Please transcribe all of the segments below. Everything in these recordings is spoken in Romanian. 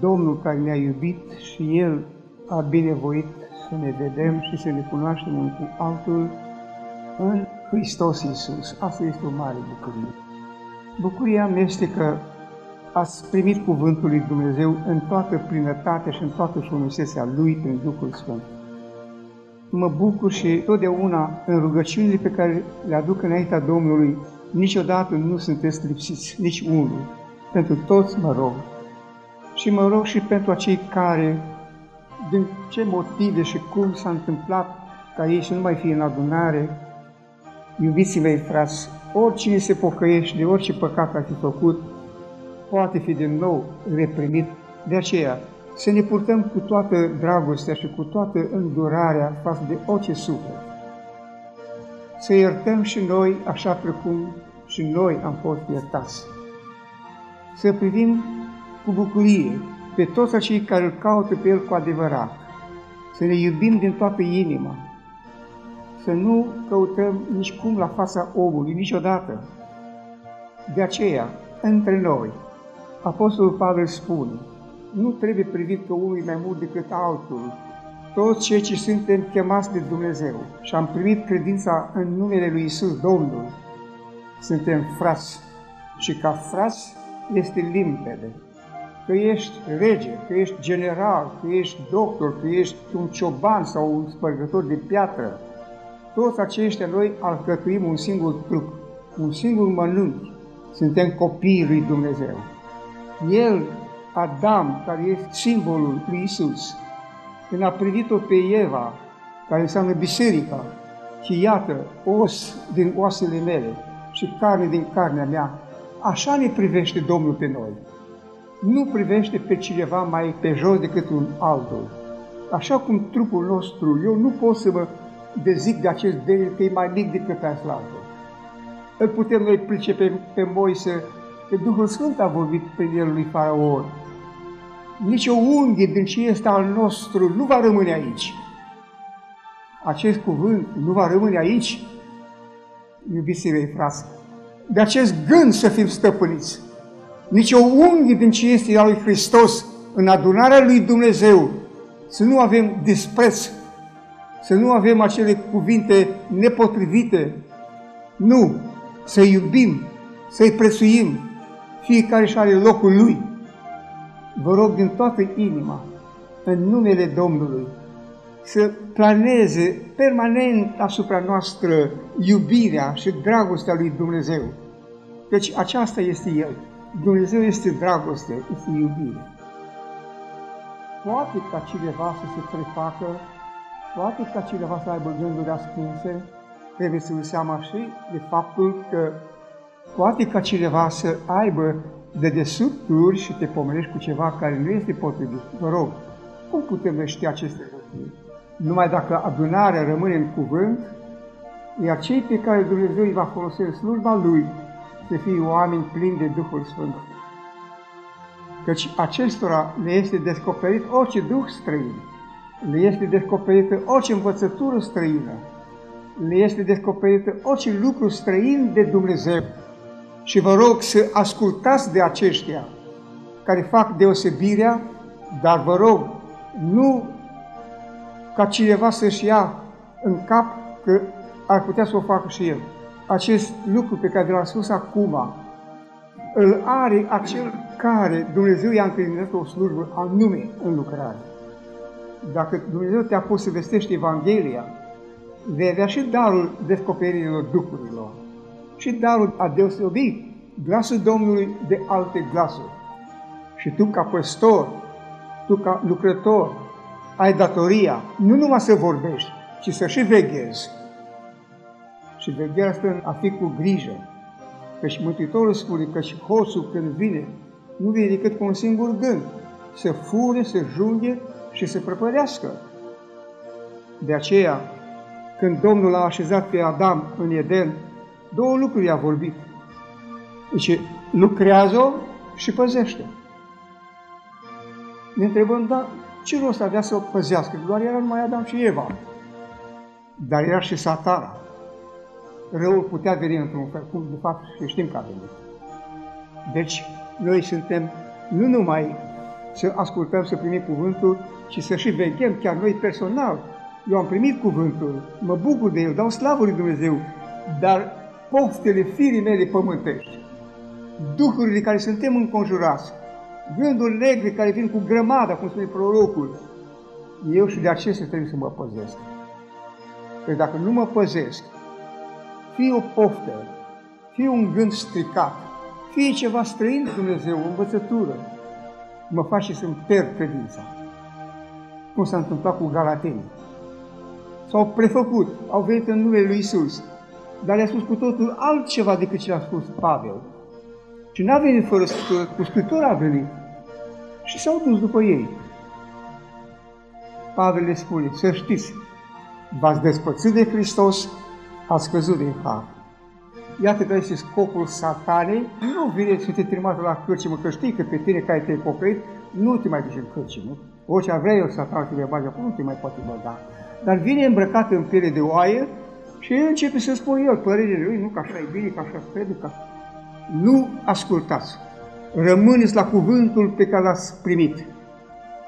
Domnul care ne-a iubit și El a binevoit să ne vedem și să ne cunoaștem unul cu altul în Hristos Iisus. Asta este o mare bucurie. Bucuria mea este că ați primit Cuvântul lui Dumnezeu în toată plinătatea și în toată frumusețea Lui prin Duhul Sfânt. Mă bucur și totdeauna în rugăciunile pe care le aduc înaintea Domnului, niciodată nu sunteți lipsiți, nici unul. Pentru toți mă rog. Și mă rog și pentru acei care, din ce motive și cum s-a întâmplat ca ei să nu mai fie în adunare, iubiții mei frați, oricine se pocăiește de orice păcat ar fi făcut, poate fi din nou reprimit. De aceea, să ne purtăm cu toată dragostea și cu toată îndurarea față de orice suflet. Să iertăm și noi așa precum și noi am fost iertați. Să privim cu bucurie pe toți acei care îl caută pe El cu adevărat. Să ne iubim din toată inima. Să nu căutăm nici cum la fața omului, niciodată. De aceea, între noi, Apostolul Pavel spune, nu trebuie privit că unul e mai mult decât altul. Toți cei ce suntem chemați de Dumnezeu și am primit credința în numele Lui Isus Domnul, suntem frați. Și ca frați este limpede. Că ești rege, că ești general, că ești doctor, că ești un cioban sau un spărgător de piatră, toți aceștia noi alcătuim un singur trup, un singur mănânc. Suntem copiii lui Dumnezeu. El, Adam, care este simbolul lui Isus, când a privit-o pe Eva, care înseamnă biserica, și iată, os din oasele mele și carne din carnea mea, așa ne privește Domnul pe noi. Nu privește pe cineva mai pe jos decât un altul. Așa cum trupul nostru, eu nu pot să mă dezic de acest de că e mai mic decât altul. Îl putem noi pricepe pe Moise că Duhul Sfânt a vorbit prin el lui Faraon. Nici o unghie din ce este al nostru nu va rămâne aici. Acest cuvânt nu va rămâne aici, iubiții mei frați. De acest gând să fim stăpâniți. Nici o unghie din ce este al lui Hristos în adunarea lui Dumnezeu să nu avem dispreț, să nu avem acele cuvinte nepotrivite. Nu, să iubim, să-i prețuim, fiecare și are locul lui. Vă rog din toată inima, în numele Domnului, să planeze permanent asupra noastră iubirea și dragostea lui Dumnezeu. Deci aceasta este El. Dumnezeu este dragoste, este iubire. Poate ca cineva să se prefacă, poate ca cineva să aibă gânduri ascunse, trebuie să-l seama și de faptul că Poate ca cineva să aibă de desubturi și te pomenești cu ceva care nu este potrivit. Vă rog, cum putem noi ști aceste lucruri? Numai dacă adunarea rămâne în cuvânt, iar cei pe care Dumnezeu îi va folosi în slujba Lui să fie oameni plini de Duhul Sfânt. Căci acestora le este descoperit orice Duh străin, le este descoperită orice învățătură străină, le este descoperită orice lucru străin de Dumnezeu. Și vă rog să ascultați de aceștia care fac deosebirea, dar vă rog, nu ca cineva să-și ia în cap că ar putea să o facă și el. Acest lucru pe care l-am spus acum, îl are acel care Dumnezeu i-a încredințat o slujbă anume în lucrare. Dacă Dumnezeu te-a pus să vestești Evanghelia, vei avea și darul descoperirilor Duhurilor și darul a deosebi glasul Domnului de alte glasuri. Și tu ca păstor, tu ca lucrător, ai datoria nu numai să vorbești, ci să și veghezi. Și vegherea asta a fi cu grijă. Căci Mântuitorul spune că și hoțul când vine, nu vine decât cu un singur gând, să fure, să junghe și să prăpădească. De aceea, când Domnul a așezat pe Adam în Eden, Două lucruri i-a vorbit. Deci, lucrează și păzește. Ne întrebăm, dar ce rost avea să o păzească? Doar era numai Adam și Eva. Dar era și satana. Răul putea veni într-un fel, cum de fapt și știm că a venit. Deci, noi suntem nu numai să ascultăm, să primim cuvântul și să și veghem chiar noi personal. Eu am primit cuvântul, mă bucur de el, dau slavă lui Dumnezeu, dar poftele firii mele pământești, duhurile care suntem înconjurați, gânduri negre care vin cu grămada, cum spune prorocul, eu și de acestea trebuie să mă păzesc. Pentru dacă nu mă păzesc, fie o poftă, fie un gând stricat, fie ceva străin de Dumnezeu, o învățătură, mă face să-mi pierd credința. Cum s-a întâmplat cu Galatenii. S-au prefăcut, au venit în numele lui Isus, dar le-a spus cu totul altceva decât ce a spus Pavel. Și n-a venit fără Scriptură, cu Scriptura a venit. Și s-au dus după ei. Pavel le spune, să știți, v-ați despățit de Hristos, ați căzut din har. Iată că este scopul satanei, nu vine să te trimată la cârcimă, că știi că pe tine care te-ai pocăit, nu te mai duci în cârcimă. Orice vrea el satan să te bage acolo, nu te mai poate băga. Dar vine îmbrăcat în piele de oaie și el începe să spună el părerile lui, nu că așa e bine, că așa crede, că Nu ascultați. Rămâneți la cuvântul pe care l-ați primit.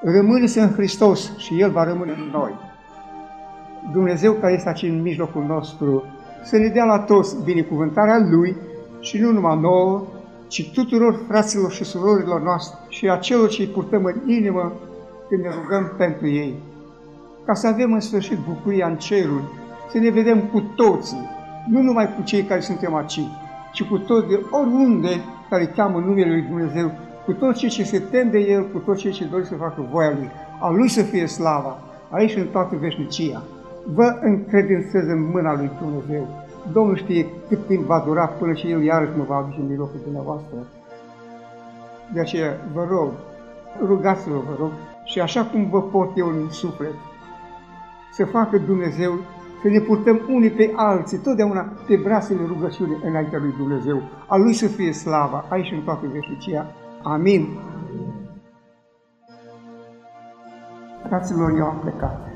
Rămâneți în Hristos și El va rămâne în noi. Dumnezeu care este aici în mijlocul nostru, să ne dea la toți binecuvântarea Lui și nu numai nouă, ci tuturor fraților și surorilor noastre și a celor ce îi purtăm în inimă când ne rugăm pentru ei. Ca să avem în sfârșit bucuria în ceruri, să ne vedem cu toții, nu numai cu cei care suntem aici, ci cu toți de oriunde care cheamă numele Lui Dumnezeu, cu toți cei ce se tem de El, cu toți cei ce doresc să facă voia Lui. A Lui să fie slava, aici în toată veșnicia. Vă încredințez în mâna Lui Dumnezeu. Domnul știe cât timp va dura până și El iarăși mă va aduce în mijlocul dumneavoastră. De aceea vă rog, rugați-vă, vă rog, și așa cum vă port eu în suflet, să facă Dumnezeu să ne purtăm unii pe alții, totdeauna pe brațele rugăciunii înaintea lui Dumnezeu. A Lui să fie slava, aici în toată veșnicia. Amin. Fraților, eu am plecat.